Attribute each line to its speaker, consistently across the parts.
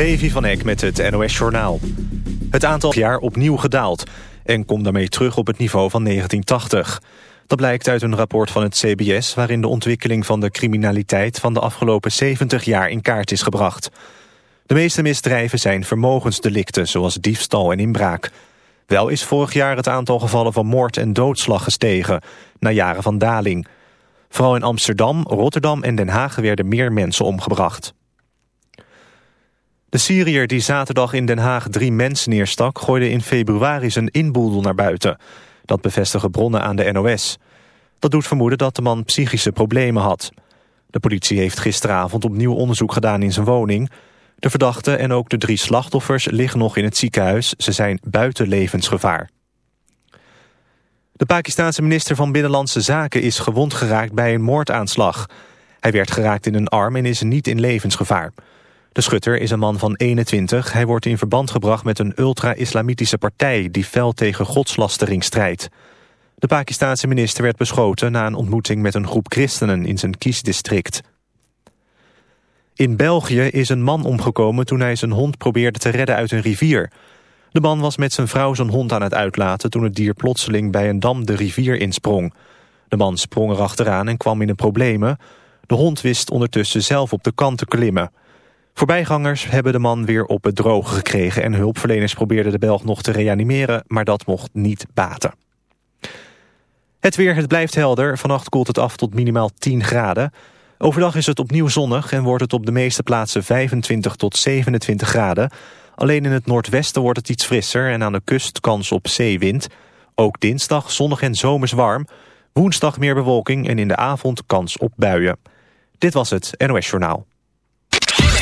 Speaker 1: Levi van Eck met het NOS-journaal. Het aantal jaar opnieuw gedaald en komt daarmee terug op het niveau van 1980. Dat blijkt uit een rapport van het CBS... waarin de ontwikkeling van de criminaliteit van de afgelopen 70 jaar in kaart is gebracht. De meeste misdrijven zijn vermogensdelicten, zoals diefstal en inbraak. Wel is vorig jaar het aantal gevallen van moord en doodslag gestegen... na jaren van daling. Vooral in Amsterdam, Rotterdam en Den Haag werden meer mensen omgebracht. De Syriër die zaterdag in Den Haag drie mensen neerstak... gooide in februari zijn inboedel naar buiten. Dat bevestigen bronnen aan de NOS. Dat doet vermoeden dat de man psychische problemen had. De politie heeft gisteravond opnieuw onderzoek gedaan in zijn woning. De verdachte en ook de drie slachtoffers liggen nog in het ziekenhuis. Ze zijn buiten levensgevaar. De Pakistanse minister van Binnenlandse Zaken is gewond geraakt bij een moordaanslag. Hij werd geraakt in een arm en is niet in levensgevaar. De schutter is een man van 21. Hij wordt in verband gebracht met een ultra-islamitische partij... die fel tegen godslastering strijdt. De Pakistanse minister werd beschoten na een ontmoeting met een groep christenen in zijn kiesdistrict. In België is een man omgekomen toen hij zijn hond probeerde te redden uit een rivier. De man was met zijn vrouw zijn hond aan het uitlaten toen het dier plotseling bij een dam de rivier insprong. De man sprong erachteraan en kwam in de problemen. De hond wist ondertussen zelf op de kant te klimmen. Voorbijgangers hebben de man weer op het droge gekregen... en hulpverleners probeerden de Belg nog te reanimeren... maar dat mocht niet baten. Het weer, het blijft helder. Vannacht koelt het af tot minimaal 10 graden. Overdag is het opnieuw zonnig en wordt het op de meeste plaatsen 25 tot 27 graden. Alleen in het noordwesten wordt het iets frisser en aan de kust kans op zeewind. Ook dinsdag zonnig en zomers warm. Woensdag meer bewolking en in de avond kans op buien. Dit was het NOS Journaal.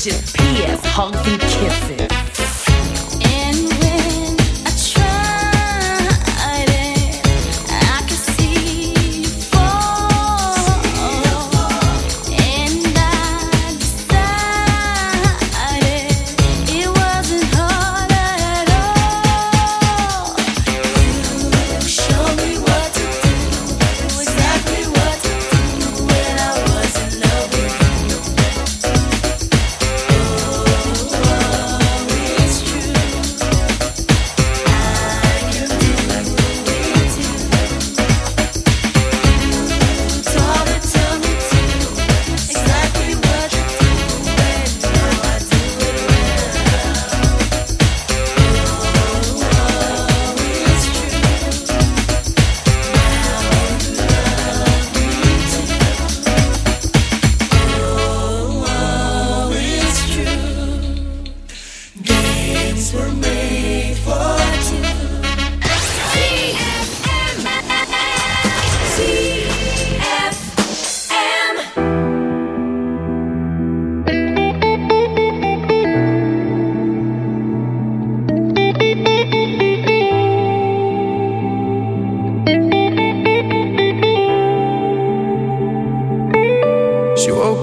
Speaker 2: bitches, PS, hugs and kisses.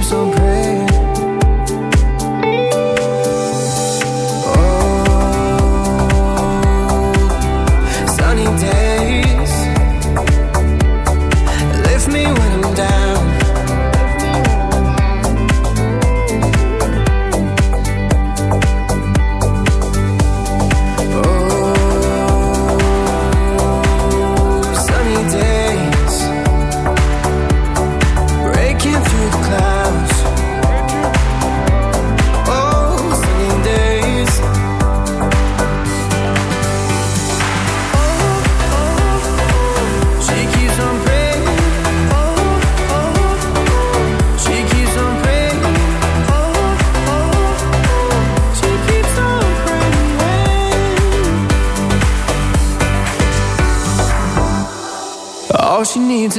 Speaker 3: keeps on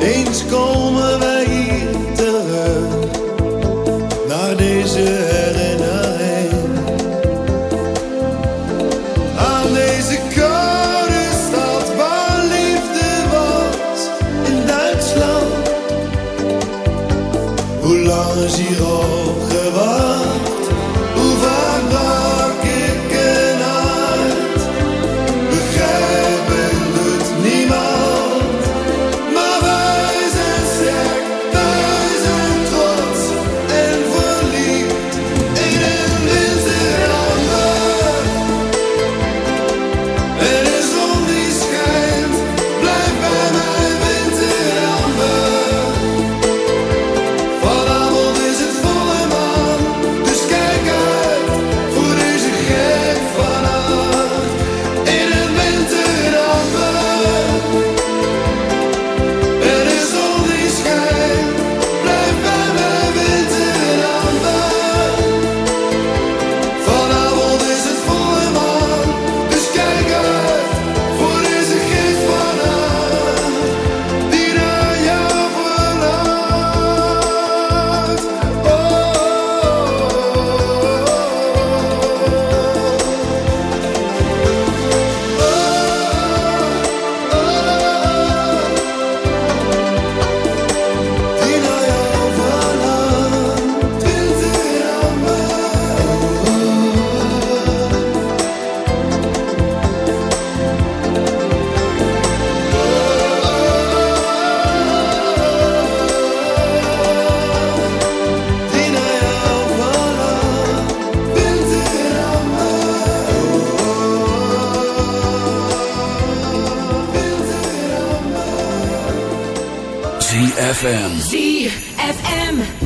Speaker 4: Eens komen wij
Speaker 5: ZFM.
Speaker 2: ZFM.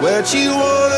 Speaker 6: Where'd you wanna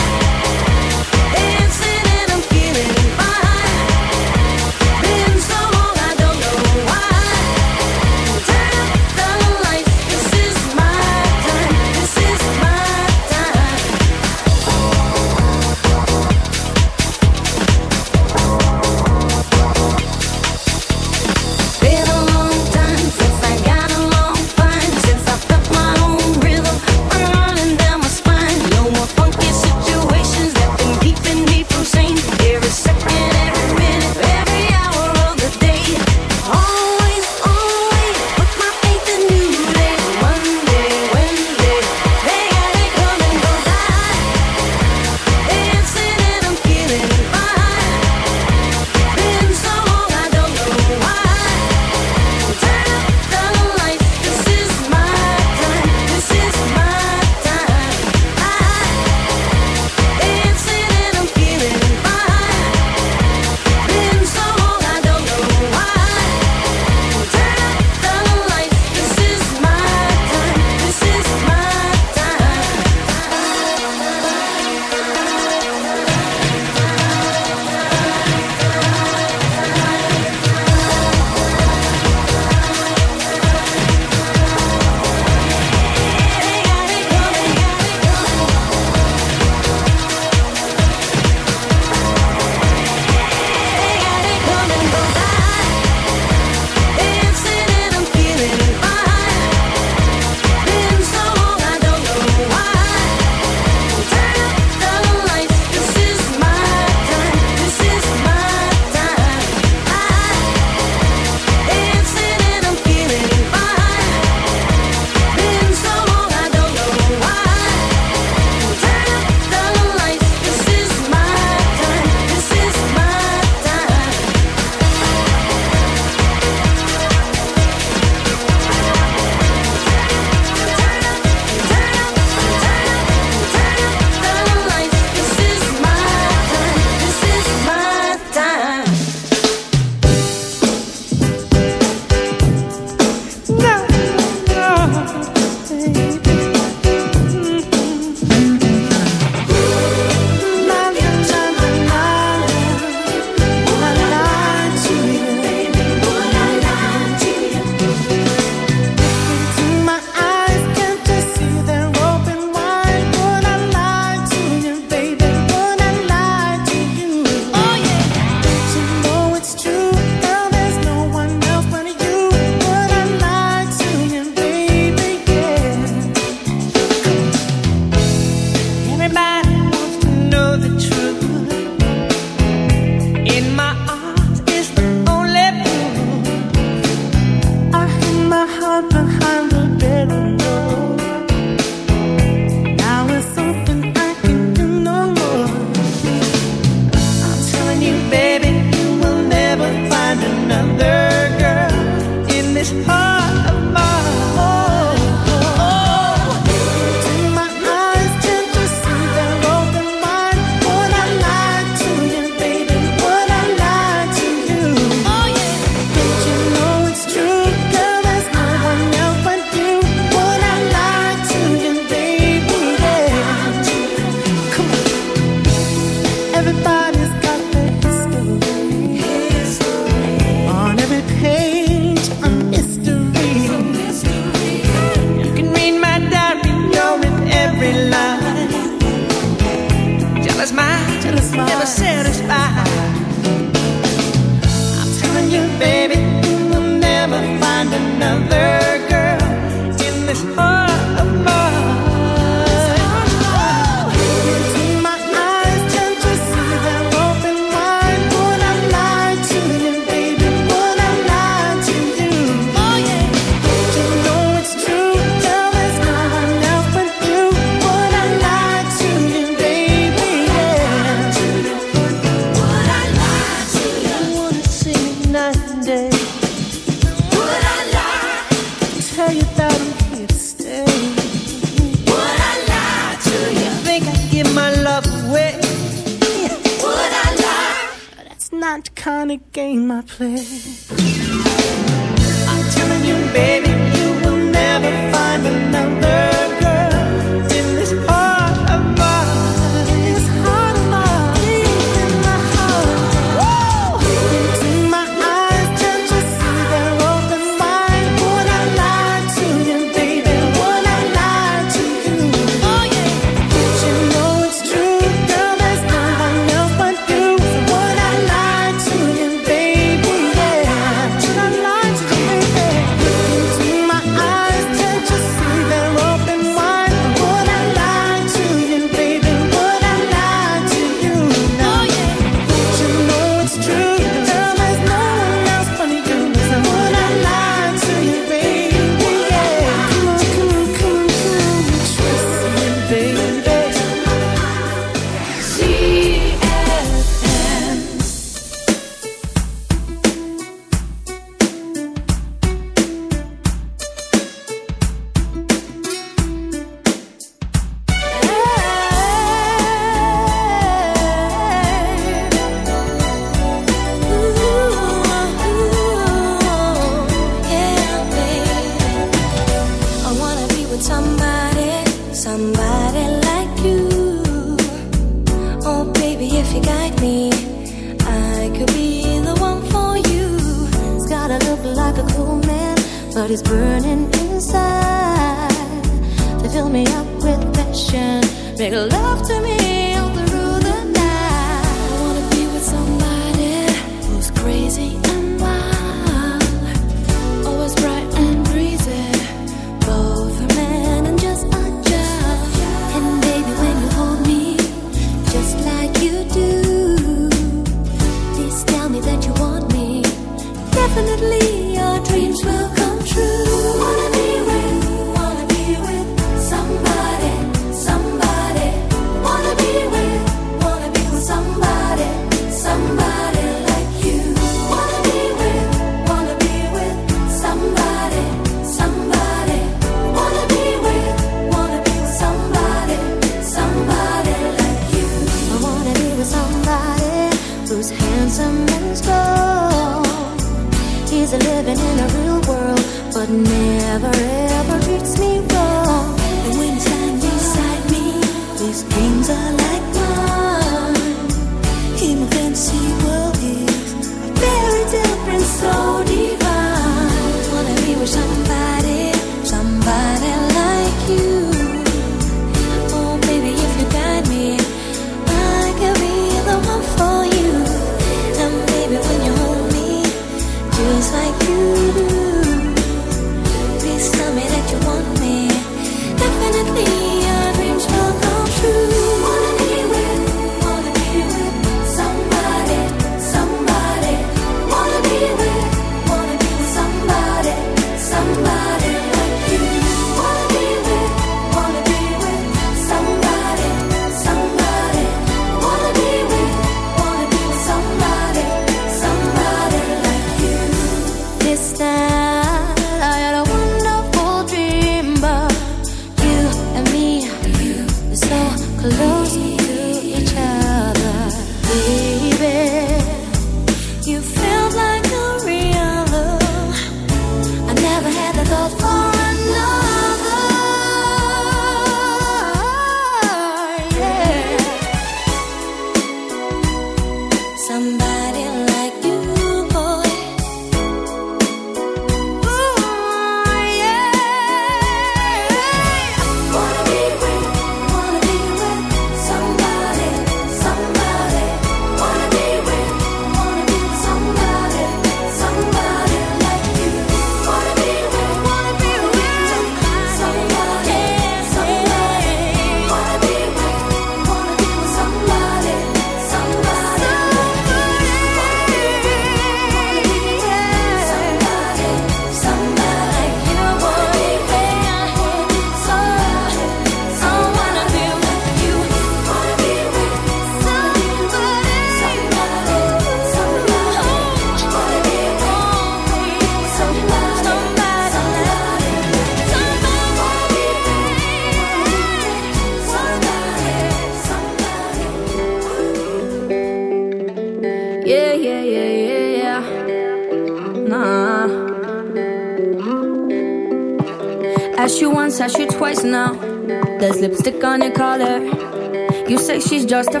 Speaker 7: just a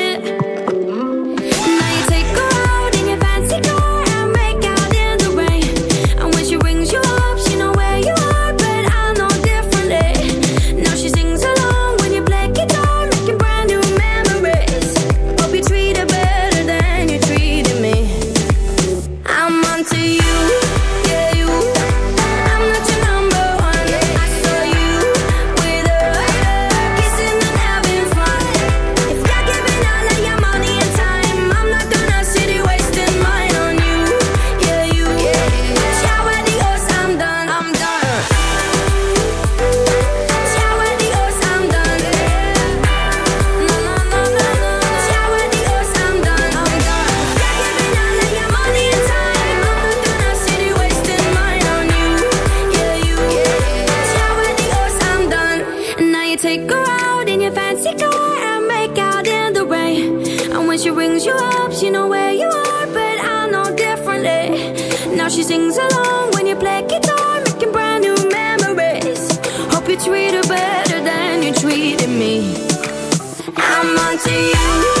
Speaker 2: to you.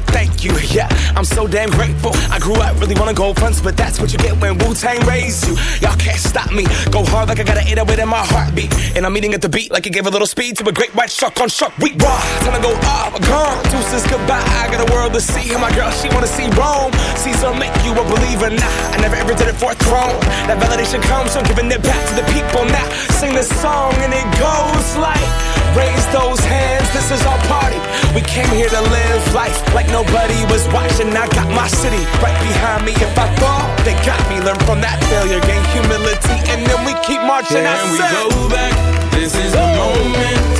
Speaker 8: it? Thank you. Yeah, I'm so damn grateful. I grew up really wanna go fronts, but that's what you get when Wu Tang raised you. Y'all can't stop me. Go hard like I got an 808 in my heartbeat. And I'm eating at the beat like it gave a little speed to a great white shark on shark. We raw. Time to go off, gone. Deuces goodbye. I got a world to see. And my girl, she wanna see Rome. Caesar make you a believer. Nah, I never ever did it for a throne. That validation comes from giving it back to the people. Now sing this song and it goes like. Raise those hands, this is our party. We came here to live life like nobody was watching. I got my city right behind me. If I fall, they got me. Learn from that failure, gain humility, and then we keep marching. I
Speaker 9: Can we
Speaker 8: said-
Speaker 9: go back? This is the moment.